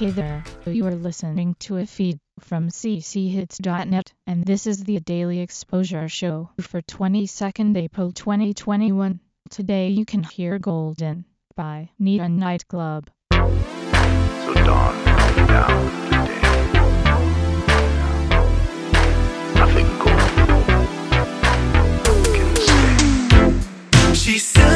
Hey there, you are listening to a feed from cchits.net, and this is the Daily Exposure Show for 22nd April 2021. Today you can hear Golden by Nita Nightclub. So dawn down today. Nothing can stay. She said.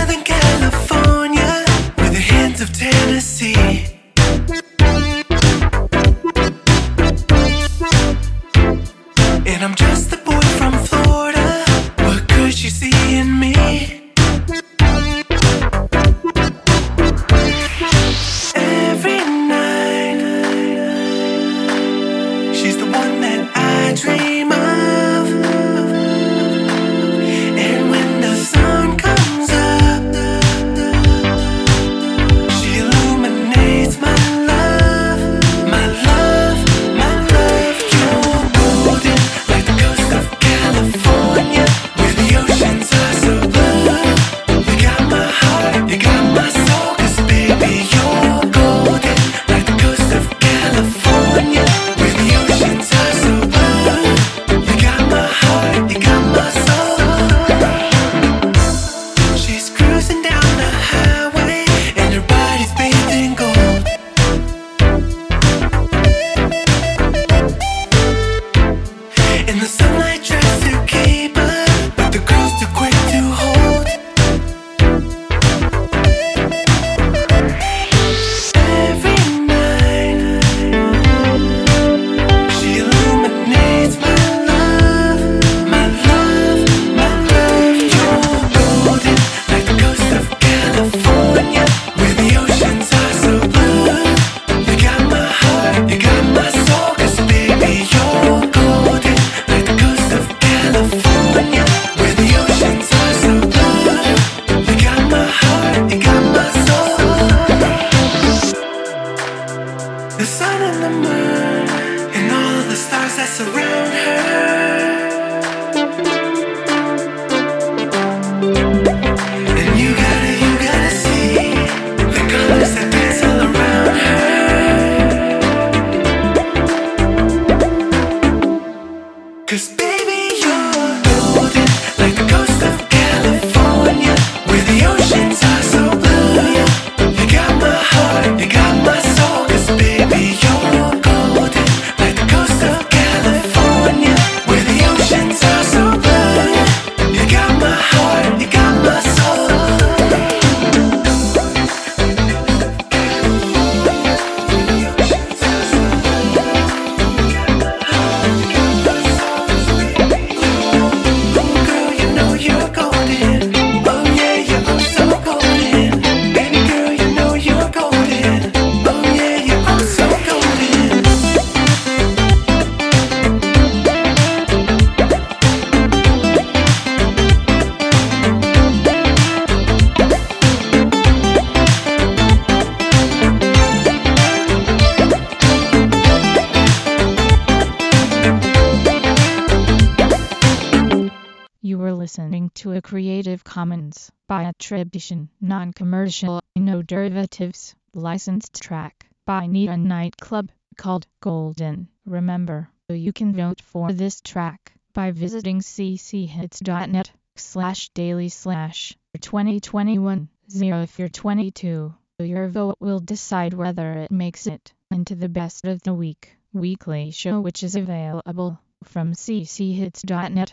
You were listening to a Creative Commons by attribution, non-commercial, no derivatives, licensed track by Nita Nightclub called Golden. Remember, you can vote for this track by visiting cchits.net slash daily slash 2021 0 if you're 22. Your vote will decide whether it makes it into the best of the week. Weekly show which is available from cchits.net